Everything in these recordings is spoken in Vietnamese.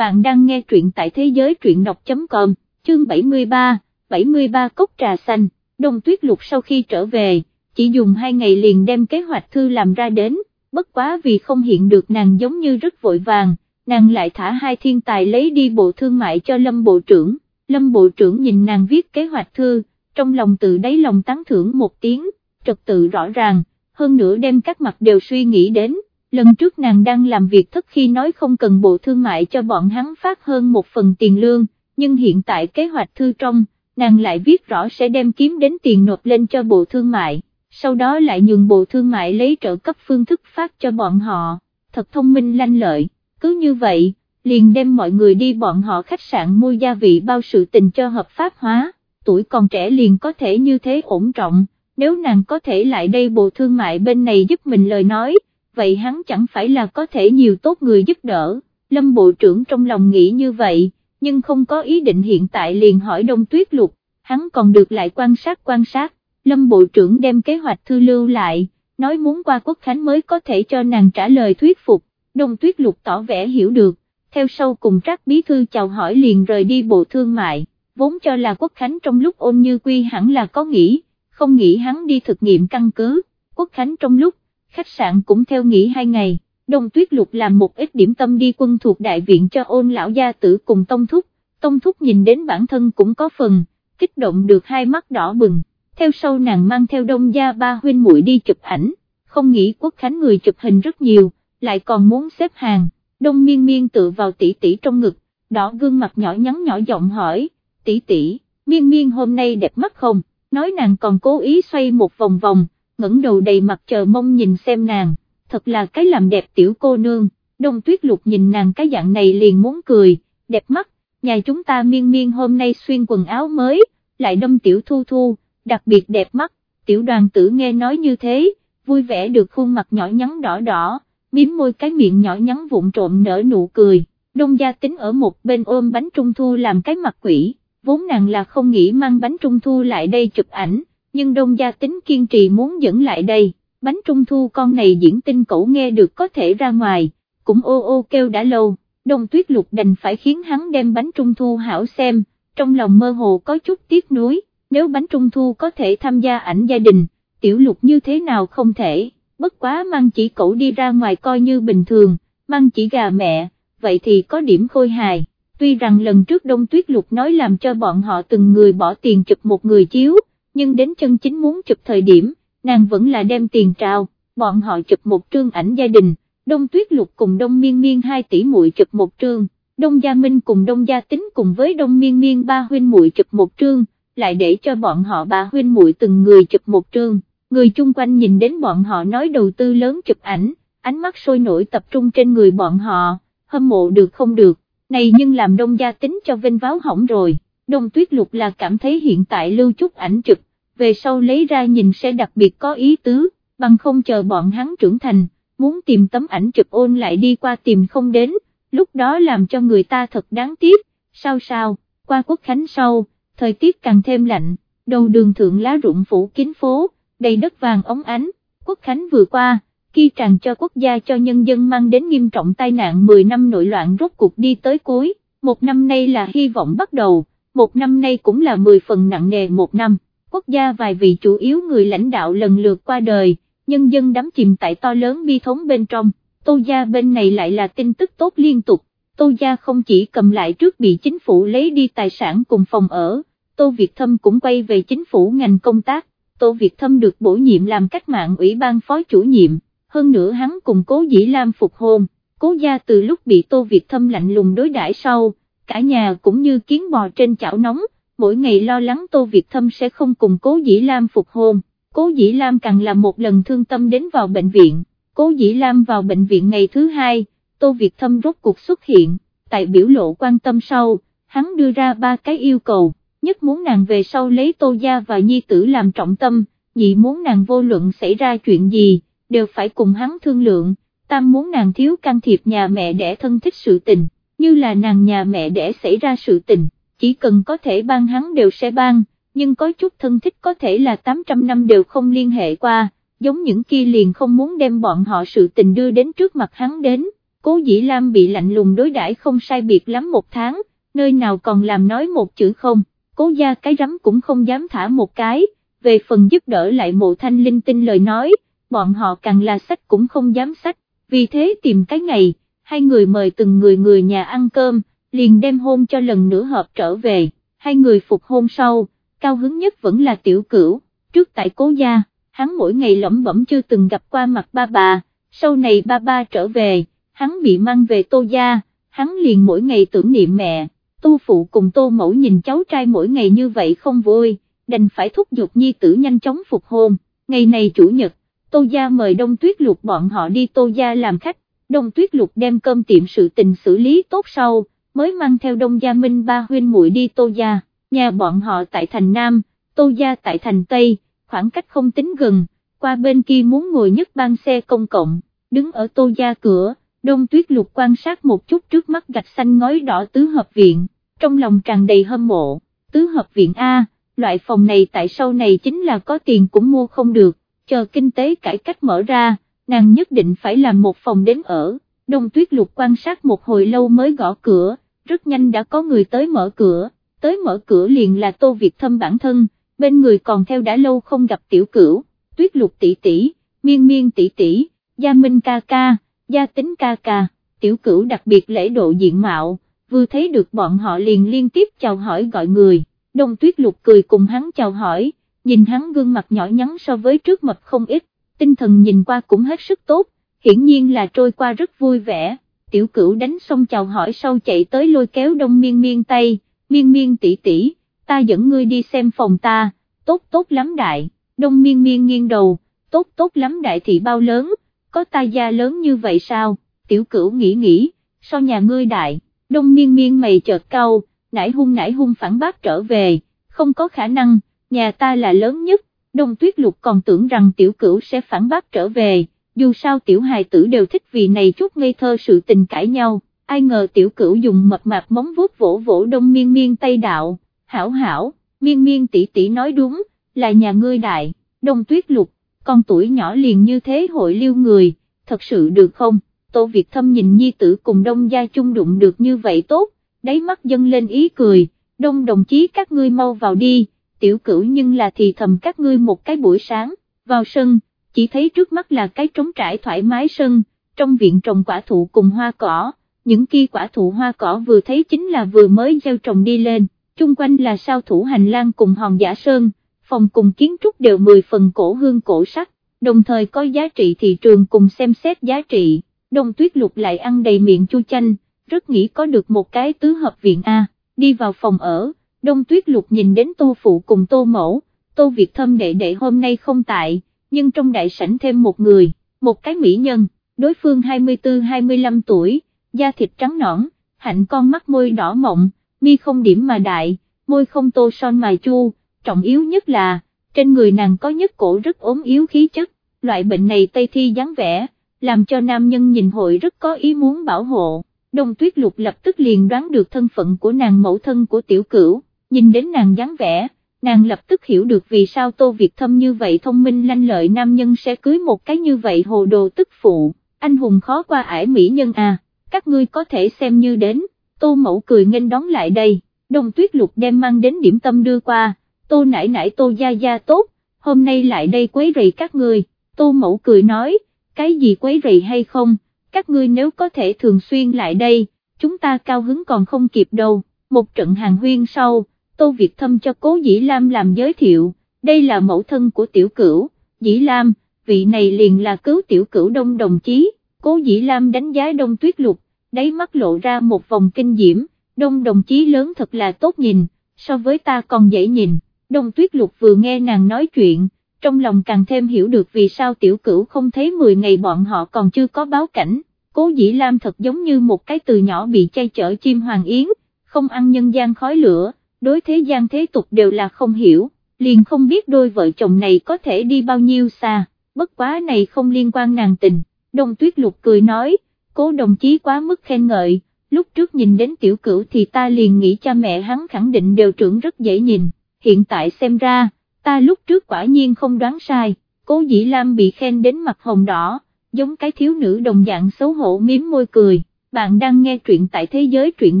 bạn đang nghe truyện tại thế giới truyện đọc.com, chương 73, 73 cốc trà xanh, đông tuyết lục sau khi trở về, chỉ dùng hai ngày liền đem kế hoạch thư làm ra đến, bất quá vì không hiện được nàng giống như rất vội vàng, nàng lại thả hai thiên tài lấy đi bộ thương mại cho Lâm Bộ trưởng, Lâm Bộ trưởng nhìn nàng viết kế hoạch thư, trong lòng tự đáy lòng tán thưởng một tiếng, trật tự rõ ràng, hơn nữa đem các mặt đều suy nghĩ đến, lần trước nàng đang làm việc thất khi nói không cần bộ thương mại cho bọn hắn phát hơn một phần tiền lương, nhưng hiện tại kế hoạch thư trong, nàng lại viết rõ sẽ đem kiếm đến tiền nộp lên cho bộ thương mại, sau đó lại nhường bộ thương mại lấy trợ cấp phương thức phát cho bọn họ, thật thông minh lanh lợi, cứ như vậy, liền đem mọi người đi bọn họ khách sạn mua gia vị bao sự tình cho hợp pháp hóa, tuổi còn trẻ liền có thể như thế ổn trọng, nếu nàng có thể lại đây bộ thương mại bên này giúp mình lời nói, vậy hắn chẳng phải là có thể nhiều tốt người giúp đỡ, lâm bộ trưởng trong lòng nghĩ như vậy, nhưng không có ý định hiện tại liền hỏi đông tuyết lục, hắn còn được lại quan sát quan sát, lâm bộ trưởng đem kế hoạch thư lưu lại, nói muốn qua quốc khánh mới có thể cho nàng trả lời thuyết phục, đông tuyết lục tỏ vẻ hiểu được, theo sau cùng trác bí thư chào hỏi liền rời đi bộ thương mại, vốn cho là quốc khánh trong lúc ôn như quy hẳn là có nghĩ, không nghĩ hắn đi thực nghiệm căn cứ, quốc khánh trong lúc, khách sạn cũng theo nghỉ hai ngày, Đông Tuyết Lục làm một ít điểm tâm đi quân thuộc đại viện cho ôn lão gia tử cùng Tông Thúc, Tông Thúc nhìn đến bản thân cũng có phần, kích động được hai mắt đỏ bừng, theo sau nàng mang theo đông gia ba huynh muội đi chụp ảnh, không nghĩ quốc khánh người chụp hình rất nhiều, lại còn muốn xếp hàng, đông miên miên tự vào tỷ tỷ trong ngực, đỏ gương mặt nhỏ nhắn nhỏ giọng hỏi, tỷ tỷ, miên miên hôm nay đẹp mắt không, nói nàng còn cố ý xoay một vòng vòng, ngẩng đầu đầy mặt chờ mong nhìn xem nàng, thật là cái làm đẹp tiểu cô nương, đông tuyết lục nhìn nàng cái dạng này liền muốn cười, đẹp mắt, nhà chúng ta miên miên hôm nay xuyên quần áo mới, lại đâm tiểu thu thu, đặc biệt đẹp mắt, tiểu đoàn tử nghe nói như thế, vui vẻ được khuôn mặt nhỏ nhắn đỏ đỏ, miếm môi cái miệng nhỏ nhắn vụn trộm nở nụ cười, đông gia tính ở một bên ôm bánh trung thu làm cái mặt quỷ, vốn nàng là không nghĩ mang bánh trung thu lại đây chụp ảnh nhưng đông gia tính kiên trì muốn dẫn lại đây, bánh trung thu con này diễn tinh cậu nghe được có thể ra ngoài, cũng ô ô kêu đã lâu, đông tuyết lục đành phải khiến hắn đem bánh trung thu hảo xem, trong lòng mơ hồ có chút tiếc nuối, nếu bánh trung thu có thể tham gia ảnh gia đình, tiểu lục như thế nào không thể, bất quá mang chỉ cậu đi ra ngoài coi như bình thường, mang chỉ gà mẹ, vậy thì có điểm khôi hài. Tuy rằng lần trước Đông Tuyết Lục nói làm cho bọn họ từng người bỏ tiền chụp một người chiếu, nhưng đến chân chính muốn chụp thời điểm, nàng vẫn là đem tiền trao, bọn họ chụp một trương ảnh gia đình, Đông Tuyết Lục cùng Đông Miên Miên hai tỷ muội chụp một trương, Đông Gia Minh cùng Đông Gia Tính cùng với Đông Miên Miên ba huynh muội chụp một trương, lại để cho bọn họ ba huynh muội từng người chụp một trương, người chung quanh nhìn đến bọn họ nói đầu tư lớn chụp ảnh, ánh mắt sôi nổi tập trung trên người bọn họ, hâm mộ được không được, này nhưng làm Đông Gia Tính cho vinh váo hỏng rồi. Đông Tuyết Lục là cảm thấy hiện tại lưu chút ảnh chụp, về sau lấy ra nhìn sẽ đặc biệt có ý tứ, bằng không chờ bọn hắn trưởng thành, muốn tìm tấm ảnh chụp ôn lại đi qua tìm không đến, lúc đó làm cho người ta thật đáng tiếc, sao sao, qua quốc khánh sau, thời tiết càng thêm lạnh, đầu đường thượng lá rụng phủ kín phố, đầy đất vàng ống ánh, quốc khánh vừa qua, khi tràn cho quốc gia cho nhân dân mang đến nghiêm trọng tai nạn 10 năm nội loạn rốt cuộc đi tới cuối, một năm nay là hy vọng bắt đầu một năm nay cũng là 10 phần nặng nề một năm, quốc gia vài vị chủ yếu người lãnh đạo lần lượt qua đời, nhân dân đắm chìm tại to lớn bi thống bên trong, Tô Gia bên này lại là tin tức tốt liên tục, Tô Gia không chỉ cầm lại trước bị chính phủ lấy đi tài sản cùng phòng ở, Tô Việt Thâm cũng quay về chính phủ ngành công tác, Tô Việt Thâm được bổ nhiệm làm cách mạng ủy ban phó chủ nhiệm, hơn nữa hắn cùng Cố Dĩ Lam phục hôn, Cố Gia từ lúc bị Tô Việt Thâm lạnh lùng đối đãi sau cả nhà cũng như kiến bò trên chảo nóng, mỗi ngày lo lắng Tô Việt Thâm sẽ không cùng Cố Dĩ Lam phục hôn, Cố Dĩ Lam càng là một lần thương tâm đến vào bệnh viện, Cố Dĩ Lam vào bệnh viện ngày thứ hai, Tô Việt Thâm rốt cuộc xuất hiện, tại biểu lộ quan tâm sau, hắn đưa ra ba cái yêu cầu, nhất muốn nàng về sau lấy Tô Gia và Nhi Tử làm trọng tâm, nhị muốn nàng vô luận xảy ra chuyện gì, đều phải cùng hắn thương lượng, tam muốn nàng thiếu can thiệp nhà mẹ để thân thích sự tình như là nàng nhà mẹ để xảy ra sự tình, chỉ cần có thể ban hắn đều sẽ ban, nhưng có chút thân thích có thể là 800 năm đều không liên hệ qua, giống những kia liền không muốn đem bọn họ sự tình đưa đến trước mặt hắn đến, cố dĩ Lam bị lạnh lùng đối đãi không sai biệt lắm một tháng, nơi nào còn làm nói một chữ không, cố gia cái rắm cũng không dám thả một cái, về phần giúp đỡ lại mộ thanh linh tinh lời nói, bọn họ càng là sách cũng không dám sách, vì thế tìm cái ngày, hai người mời từng người người nhà ăn cơm, liền đem hôn cho lần nữa hợp trở về, hai người phục hôn sau, cao hứng nhất vẫn là tiểu cửu, trước tại cố gia, hắn mỗi ngày lẩm bẩm chưa từng gặp qua mặt ba bà, sau này ba ba trở về, hắn bị mang về tô gia, hắn liền mỗi ngày tưởng niệm mẹ, tô phụ cùng tô mẫu nhìn cháu trai mỗi ngày như vậy không vui, đành phải thúc giục nhi tử nhanh chóng phục hôn, ngày này chủ nhật, tô gia mời đông tuyết lục bọn họ đi tô gia làm khách, đông tuyết lục đem cơm tiệm sự tình xử lý tốt sau, mới mang theo đông gia minh ba huynh muội đi tô gia, nhà bọn họ tại thành Nam, tô gia tại thành Tây, khoảng cách không tính gần, qua bên kia muốn ngồi nhất ban xe công cộng, đứng ở tô gia cửa, đông tuyết lục quan sát một chút trước mắt gạch xanh ngói đỏ tứ hợp viện, trong lòng tràn đầy hâm mộ, tứ hợp viện A, loại phòng này tại sau này chính là có tiền cũng mua không được, chờ kinh tế cải cách mở ra, nàng nhất định phải làm một phòng đến ở, đông tuyết lục quan sát một hồi lâu mới gõ cửa, rất nhanh đã có người tới mở cửa, tới mở cửa liền là tô Việt thâm bản thân, bên người còn theo đã lâu không gặp tiểu cửu, tuyết lục tỷ tỷ, miên miên tỷ tỷ, gia minh ca ca, gia tính ca ca, tiểu cửu đặc biệt lễ độ diện mạo, vừa thấy được bọn họ liền liên tiếp chào hỏi gọi người, đông tuyết lục cười cùng hắn chào hỏi, nhìn hắn gương mặt nhỏ nhắn so với trước mập không ít, tinh thần nhìn qua cũng hết sức tốt, hiển nhiên là trôi qua rất vui vẻ, tiểu cửu đánh xong chào hỏi sau chạy tới lôi kéo đông miên miên tay, miên miên tỷ tỷ, ta dẫn ngươi đi xem phòng ta, tốt tốt lắm đại, đông miên miên nghiêng đầu, tốt tốt lắm đại thị bao lớn, có ta gia lớn như vậy sao, tiểu cửu nghĩ nghĩ, sao nhà ngươi đại, đông miên miên mày chợt cau, nãy hung nãy hung phản bác trở về, không có khả năng, nhà ta là lớn nhất, đông tuyết lục còn tưởng rằng tiểu cửu sẽ phản bác trở về, dù sao tiểu hài tử đều thích vì này chút ngây thơ sự tình cãi nhau, ai ngờ tiểu cửu dùng mập mạp móng vuốt vỗ vỗ đông miên miên tây đạo, hảo hảo, miên miên tỷ tỷ nói đúng, là nhà ngươi đại, đông tuyết lục, con tuổi nhỏ liền như thế hội liêu người, thật sự được không, Tô Việt Thâm nhìn nhi tử cùng đông gia chung đụng được như vậy tốt, đáy mắt dâng lên ý cười, đông đồng chí các ngươi mau vào đi, tiểu cửu nhưng là thì thầm các ngươi một cái buổi sáng, vào sân, chỉ thấy trước mắt là cái trống trải thoải mái sân, trong viện trồng quả thụ cùng hoa cỏ, những kia quả thụ hoa cỏ vừa thấy chính là vừa mới gieo trồng đi lên, chung quanh là sao thủ hành lang cùng hòn giả sơn, phòng cùng kiến trúc đều 10 phần cổ hương cổ sắc, đồng thời có giá trị thị trường cùng xem xét giá trị, đông tuyết lục lại ăn đầy miệng chu chanh, rất nghĩ có được một cái tứ hợp viện A, đi vào phòng ở, đông tuyết lục nhìn đến tô phụ cùng tô mẫu, tô Việt thâm đệ đệ hôm nay không tại, nhưng trong đại sảnh thêm một người, một cái mỹ nhân, đối phương 24-25 tuổi, da thịt trắng nõn, hạnh con mắt môi đỏ mộng, mi không điểm mà đại, môi không tô son mài chu, trọng yếu nhất là, trên người nàng có nhất cổ rất ốm yếu khí chất, loại bệnh này tây thi dáng vẻ, làm cho nam nhân nhìn hội rất có ý muốn bảo hộ. Đông tuyết lục lập tức liền đoán được thân phận của nàng mẫu thân của tiểu cửu, nhìn đến nàng dáng vẻ, nàng lập tức hiểu được vì sao Tô Việt Thâm như vậy thông minh lanh lợi nam nhân sẽ cưới một cái như vậy hồ đồ tức phụ, anh hùng khó qua ải mỹ nhân à, các ngươi có thể xem như đến, Tô Mẫu cười nghênh đón lại đây, đồng Tuyết Lục đem mang đến điểm tâm đưa qua, Tô nải nải Tô Gia Gia tốt, hôm nay lại đây quấy rầy các ngươi, Tô Mẫu cười nói, cái gì quấy rầy hay không, các ngươi nếu có thể thường xuyên lại đây, chúng ta cao hứng còn không kịp đâu, một trận hàng huyên sau Tô Việt Thâm cho Cố Dĩ Lam làm giới thiệu, đây là mẫu thân của tiểu cửu, Dĩ Lam, vị này liền là cứu tiểu cửu đông đồng chí, Cố Dĩ Lam đánh giá đông tuyết lục, đáy mắt lộ ra một vòng kinh diễm, đông đồng chí lớn thật là tốt nhìn, so với ta còn dễ nhìn, đông tuyết lục vừa nghe nàng nói chuyện, trong lòng càng thêm hiểu được vì sao tiểu cửu không thấy 10 ngày bọn họ còn chưa có báo cảnh, cố dĩ lam thật giống như một cái từ nhỏ bị chay chở chim hoàng yến, không ăn nhân gian khói lửa, đối thế gian thế tục đều là không hiểu, liền không biết đôi vợ chồng này có thể đi bao nhiêu xa, bất quá này không liên quan nàng tình, đông tuyết lục cười nói, cố đồng chí quá mức khen ngợi, lúc trước nhìn đến tiểu cửu thì ta liền nghĩ cha mẹ hắn khẳng định đều trưởng rất dễ nhìn, hiện tại xem ra, ta lúc trước quả nhiên không đoán sai, cố dĩ lam bị khen đến mặt hồng đỏ, giống cái thiếu nữ đồng dạng xấu hổ miếm môi cười, bạn đang nghe truyện tại thế giới truyện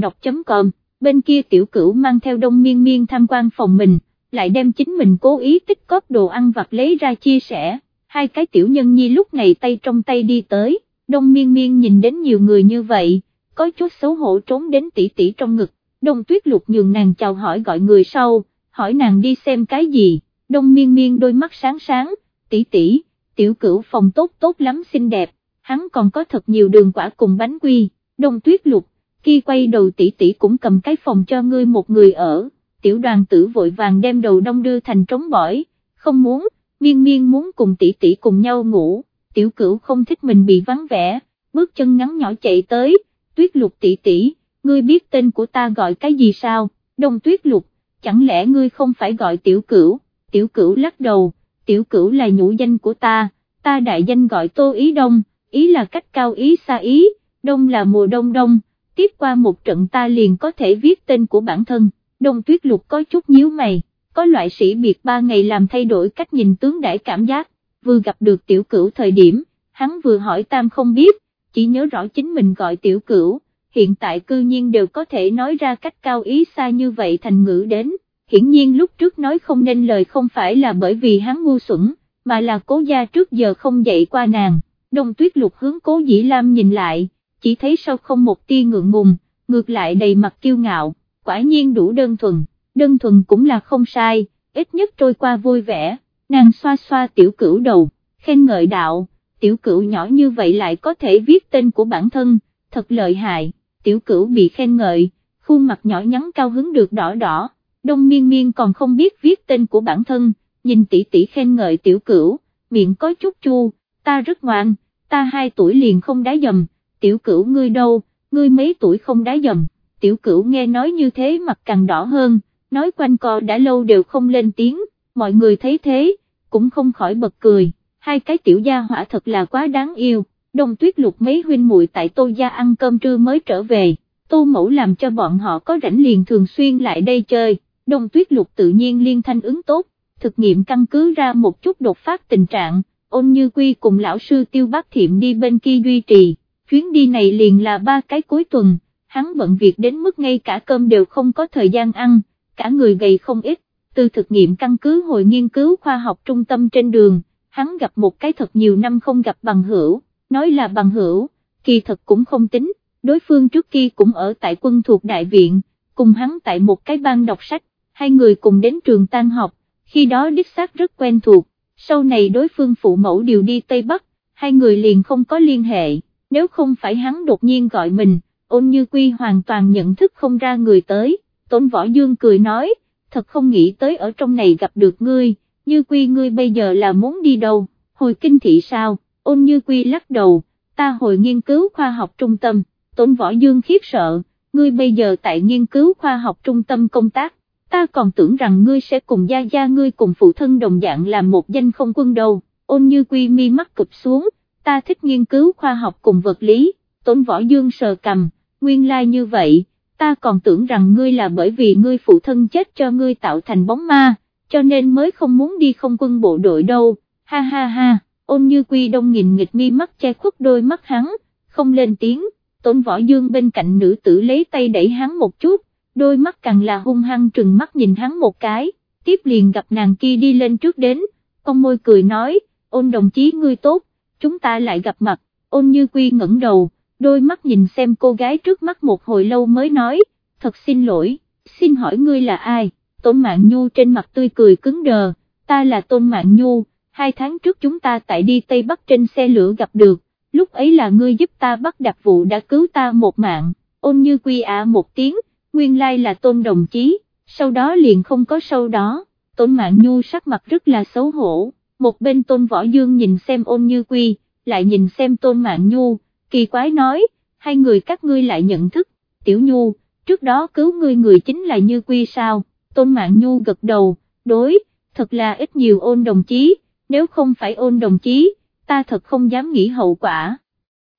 đọc.com, bên kia tiểu cửu mang theo đông miên miên tham quan phòng mình, lại đem chính mình cố ý tích cóp đồ ăn vặt lấy ra chia sẻ, hai cái tiểu nhân nhi lúc này tay trong tay đi tới, đông miên miên nhìn đến nhiều người như vậy, có chút xấu hổ trốn đến tỷ tỷ trong ngực, đông tuyết lục nhường nàng chào hỏi gọi người sau, hỏi nàng đi xem cái gì, đông miên miên đôi mắt sáng sáng, tỷ tỷ, tiểu cửu phòng tốt tốt lắm xinh đẹp, hắn còn có thật nhiều đường quả cùng bánh quy, đông tuyết lục, khi quay đầu tỷ tỷ cũng cầm cái phòng cho ngươi một người ở, tiểu đoàn tử vội vàng đem đầu đông đưa thành trống bỏi, không muốn, miên miên muốn cùng tỷ tỷ cùng nhau ngủ, tiểu cửu không thích mình bị vắng vẻ, bước chân ngắn nhỏ chạy tới, tuyết lục tỷ tỷ, ngươi biết tên của ta gọi cái gì sao, đông tuyết lục, chẳng lẽ ngươi không phải gọi tiểu cửu, tiểu cửu lắc đầu, tiểu cửu là nhũ danh của ta, ta đại danh gọi tô ý đông, ý là cách cao ý xa ý, đông là mùa đông đông, tiếp qua một trận ta liền có thể viết tên của bản thân, đông tuyết lục có chút nhíu mày, có loại sĩ biệt ba ngày làm thay đổi cách nhìn tướng đãi cảm giác, vừa gặp được tiểu cửu thời điểm, hắn vừa hỏi tam không biết, chỉ nhớ rõ chính mình gọi tiểu cửu, hiện tại cư nhiên đều có thể nói ra cách cao ý xa như vậy thành ngữ đến, hiển nhiên lúc trước nói không nên lời không phải là bởi vì hắn ngu xuẩn, mà là cố gia trước giờ không dạy qua nàng, đông tuyết lục hướng cố dĩ lam nhìn lại, chỉ thấy sau không một tia ngượng ngùng, ngược lại đầy mặt kiêu ngạo, quả nhiên đủ đơn thuần, đơn thuần cũng là không sai, ít nhất trôi qua vui vẻ, nàng xoa xoa tiểu cửu đầu, khen ngợi đạo, tiểu cửu nhỏ như vậy lại có thể viết tên của bản thân, thật lợi hại, tiểu cửu bị khen ngợi, khuôn mặt nhỏ nhắn cao hứng được đỏ đỏ, đông miên miên còn không biết viết tên của bản thân, nhìn tỷ tỷ khen ngợi tiểu cửu, miệng có chút chu, ta rất ngoan, ta hai tuổi liền không đá dầm, tiểu cửu ngươi đâu, ngươi mấy tuổi không đá dầm, tiểu cửu nghe nói như thế mặt càng đỏ hơn, nói quanh co đã lâu đều không lên tiếng, mọi người thấy thế, cũng không khỏi bật cười, hai cái tiểu gia hỏa thật là quá đáng yêu, đông tuyết lục mấy huynh muội tại tô gia ăn cơm trưa mới trở về, tô mẫu làm cho bọn họ có rảnh liền thường xuyên lại đây chơi, đông tuyết lục tự nhiên liên thanh ứng tốt, thực nghiệm căn cứ ra một chút đột phát tình trạng, ôn như quy cùng lão sư tiêu bác thiệm đi bên kia duy trì, chuyến đi này liền là ba cái cuối tuần, hắn bận việc đến mức ngay cả cơm đều không có thời gian ăn, cả người gầy không ít, từ thực nghiệm căn cứ hội nghiên cứu khoa học trung tâm trên đường, hắn gặp một cái thật nhiều năm không gặp bằng hữu, nói là bằng hữu, kỳ thật cũng không tính, đối phương trước kia cũng ở tại quân thuộc đại viện, cùng hắn tại một cái ban đọc sách, hai người cùng đến trường tan học, khi đó đích xác rất quen thuộc, sau này đối phương phụ mẫu đều đi Tây Bắc, hai người liền không có liên hệ, nếu không phải hắn đột nhiên gọi mình, ôn như quy hoàn toàn nhận thức không ra người tới, Tôn Võ Dương cười nói, thật không nghĩ tới ở trong này gặp được ngươi, như quy ngươi bây giờ là muốn đi đâu, hồi kinh thị sao, ôn như quy lắc đầu, ta hồi nghiên cứu khoa học trung tâm, Tôn Võ Dương khiếp sợ, ngươi bây giờ tại nghiên cứu khoa học trung tâm công tác, ta còn tưởng rằng ngươi sẽ cùng gia gia ngươi cùng phụ thân đồng dạng làm một danh không quân đâu, ôn như quy mi mắt cụp xuống, ta thích nghiên cứu khoa học cùng vật lý, Tôn Võ Dương sờ cầm, nguyên lai like như vậy ta còn tưởng rằng ngươi là bởi vì ngươi phụ thân chết cho ngươi tạo thành bóng ma, cho nên mới không muốn đi không quân bộ đội đâu, ha ha ha, ôn như quy đông nghìn nghịch mi mắt che khuất đôi mắt hắn, không lên tiếng, Tốn võ dương bên cạnh nữ tử lấy tay đẩy hắn một chút, đôi mắt càng là hung hăng trừng mắt nhìn hắn một cái, tiếp liền gặp nàng kia đi lên trước đến, con môi cười nói, ôn đồng chí ngươi tốt, chúng ta lại gặp mặt, ôn như quy ngẩng đầu đôi mắt nhìn xem cô gái trước mắt một hồi lâu mới nói, thật xin lỗi, xin hỏi ngươi là ai, Tôn Mạng Nhu trên mặt tươi cười cứng đờ, ta là Tôn Mạng Nhu, hai tháng trước chúng ta tại đi Tây Bắc trên xe lửa gặp được, lúc ấy là ngươi giúp ta bắt đặc vụ đã cứu ta một mạng, ôn như quy ạ một tiếng, nguyên lai là Tôn Đồng Chí, sau đó liền không có sau đó, Tôn Mạng Nhu sắc mặt rất là xấu hổ, một bên Tôn Võ Dương nhìn xem ôn như quy, lại nhìn xem Tôn Mạng Nhu, kỳ quái nói, hai người các ngươi lại nhận thức, tiểu nhu, trước đó cứu ngươi người chính là Như Quy sao, tôn mạng nhu gật đầu, đối, thật là ít nhiều ôn đồng chí, nếu không phải ôn đồng chí, ta thật không dám nghĩ hậu quả.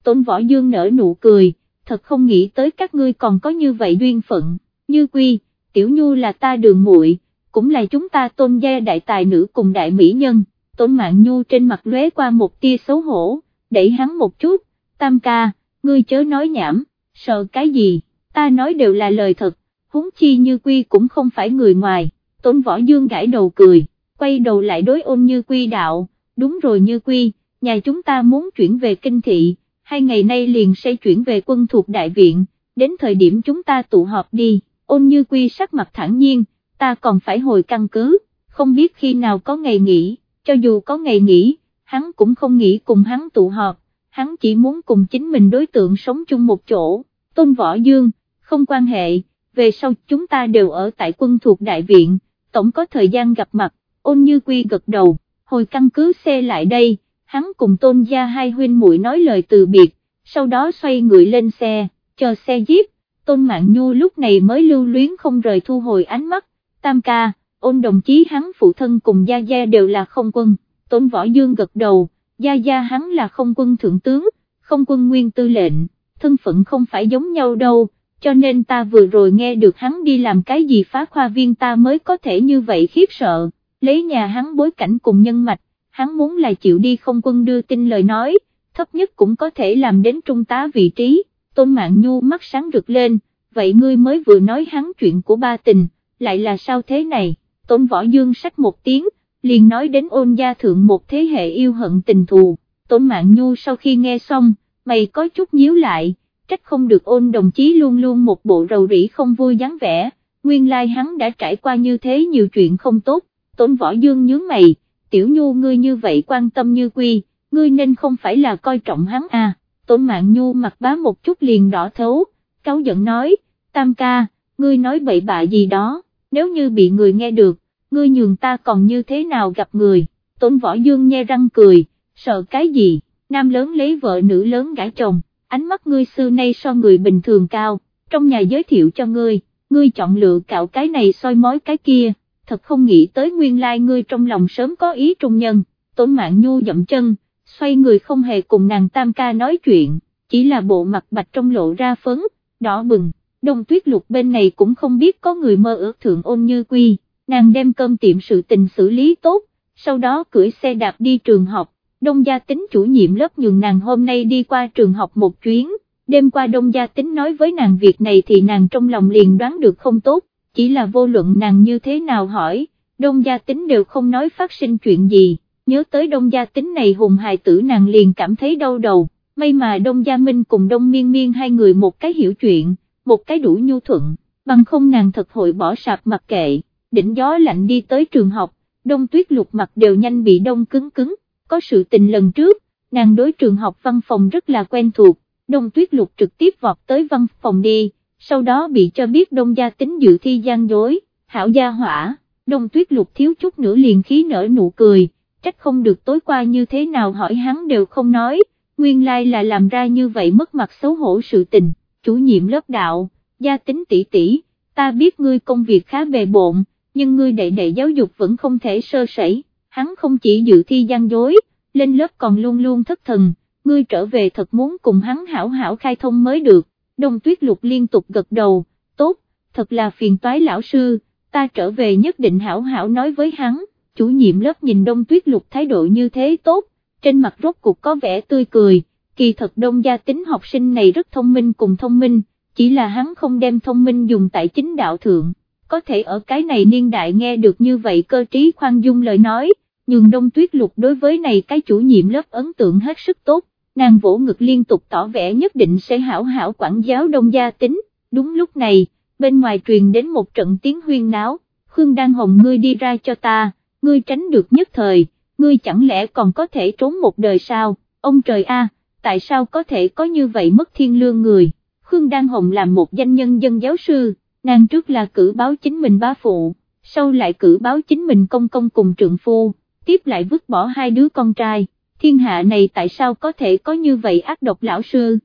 Tôn Võ Dương nở nụ cười, thật không nghĩ tới các ngươi còn có như vậy duyên phận, Như Quy, tiểu nhu là ta đường muội, cũng là chúng ta tôn gia đại tài nữ cùng đại mỹ nhân, tôn mạng nhu trên mặt lóe qua một tia xấu hổ đẩy hắn một chút, tam ca, ngươi chớ nói nhảm, sợ cái gì, ta nói đều là lời thật, huống chi như quy cũng không phải người ngoài, tôn võ dương gãi đầu cười, quay đầu lại đối ôn như quy đạo, đúng rồi như quy, nhà chúng ta muốn chuyển về kinh thị, hai ngày nay liền sẽ chuyển về quân thuộc đại viện, đến thời điểm chúng ta tụ họp đi, ôn như quy sắc mặt thẳng nhiên, ta còn phải hồi căn cứ, không biết khi nào có ngày nghỉ, cho dù có ngày nghỉ, hắn cũng không nghĩ cùng hắn tụ họp, hắn chỉ muốn cùng chính mình đối tượng sống chung một chỗ, tôn võ dương, không quan hệ, về sau chúng ta đều ở tại quân thuộc đại viện, tổng có thời gian gặp mặt, ôn như quy gật đầu, hồi căn cứ xe lại đây, hắn cùng tôn gia hai huynh muội nói lời từ biệt, sau đó xoay người lên xe, chờ xe jeep, tôn mạng nhu lúc này mới lưu luyến không rời thu hồi ánh mắt, tam ca, ôn đồng chí hắn phụ thân cùng gia gia đều là không quân, tôn võ dương gật đầu, gia gia hắn là không quân thượng tướng, không quân nguyên tư lệnh, thân phận không phải giống nhau đâu, cho nên ta vừa rồi nghe được hắn đi làm cái gì phá khoa viên ta mới có thể như vậy khiếp sợ, lấy nhà hắn bối cảnh cùng nhân mạch, hắn muốn là chịu đi không quân đưa tin lời nói, thấp nhất cũng có thể làm đến trung tá vị trí, tôn mạng nhu mắt sáng rực lên, vậy ngươi mới vừa nói hắn chuyện của ba tình, lại là sao thế này, tôn võ dương sách một tiếng, liền nói đến ôn gia thượng một thế hệ yêu hận tình thù, tôn mạng nhu sau khi nghe xong, mày có chút nhíu lại, trách không được ôn đồng chí luôn luôn một bộ rầu rĩ không vui dáng vẻ, nguyên lai hắn đã trải qua như thế nhiều chuyện không tốt, tôn võ dương nhướng mày, tiểu nhu ngươi như vậy quan tâm như quy, ngươi nên không phải là coi trọng hắn à, tôn mạng nhu mặt bá một chút liền đỏ thấu, cáo giận nói, tam ca, ngươi nói bậy bạ gì đó, nếu như bị người nghe được, ngươi nhường ta còn như thế nào gặp người, tôn võ dương nhe răng cười, sợ cái gì, nam lớn lấy vợ nữ lớn gãi chồng, ánh mắt ngươi xưa nay so người bình thường cao, trong nhà giới thiệu cho ngươi, ngươi chọn lựa cạo cái này soi mói cái kia, thật không nghĩ tới nguyên lai like ngươi trong lòng sớm có ý trung nhân, tốn mạng nhu dậm chân, xoay người không hề cùng nàng tam ca nói chuyện, chỉ là bộ mặt bạch trong lộ ra phấn, đỏ bừng, đông tuyết lục bên này cũng không biết có người mơ ước thượng ôn như quy, nàng đem cơm tiệm sự tình xử lý tốt, sau đó cưỡi xe đạp đi trường học, đông gia tính chủ nhiệm lớp nhường nàng hôm nay đi qua trường học một chuyến, đêm qua đông gia tính nói với nàng việc này thì nàng trong lòng liền đoán được không tốt, chỉ là vô luận nàng như thế nào hỏi, đông gia tính đều không nói phát sinh chuyện gì, nhớ tới đông gia tính này hùng hài tử nàng liền cảm thấy đau đầu, may mà đông gia minh cùng đông miên miên hai người một cái hiểu chuyện, một cái đủ nhu thuận, bằng không nàng thật hội bỏ sạp mặc kệ, đỉnh gió lạnh đi tới trường học, đông tuyết lục mặt đều nhanh bị đông cứng cứng, có sự tình lần trước, nàng đối trường học văn phòng rất là quen thuộc, đông tuyết lục trực tiếp vọt tới văn phòng đi sau đó bị cho biết đông gia tính dự thi gian dối, hảo gia hỏa, đông tuyết lục thiếu chút nữa liền khí nở nụ cười, trách không được tối qua như thế nào hỏi hắn đều không nói, nguyên lai là làm ra như vậy mất mặt xấu hổ sự tình, chủ nhiệm lớp đạo, gia tính tỷ tỷ, ta biết ngươi công việc khá bề bộn, nhưng ngươi đệ đệ giáo dục vẫn không thể sơ sẩy, hắn không chỉ dự thi gian dối, lên lớp còn luôn luôn thất thần, ngươi trở về thật muốn cùng hắn hảo hảo khai thông mới được, đông tuyết lục liên tục gật đầu, tốt, thật là phiền toái lão sư, ta trở về nhất định hảo hảo nói với hắn, chủ nhiệm lớp nhìn đông tuyết lục thái độ như thế tốt, trên mặt rốt cuộc có vẻ tươi cười, kỳ thật đông gia tính học sinh này rất thông minh cùng thông minh, chỉ là hắn không đem thông minh dùng tại chính đạo thượng, có thể ở cái này niên đại nghe được như vậy cơ trí khoan dung lời nói, nhưng đông tuyết lục đối với này cái chủ nhiệm lớp ấn tượng hết sức tốt, nàng vỗ ngực liên tục tỏ vẻ nhất định sẽ hảo hảo quản giáo đông gia tính, đúng lúc này, bên ngoài truyền đến một trận tiếng huyên náo, Khương Đan Hồng ngươi đi ra cho ta, ngươi tránh được nhất thời, ngươi chẳng lẽ còn có thể trốn một đời sao, ông trời a, tại sao có thể có như vậy mất thiên lương người, Khương Đan Hồng làm một danh nhân dân giáo sư, nàng trước là cử báo chính mình ba phụ, sau lại cử báo chính mình công công cùng trượng phu, tiếp lại vứt bỏ hai đứa con trai thiên hạ này tại sao có thể có như vậy ác độc lão sư.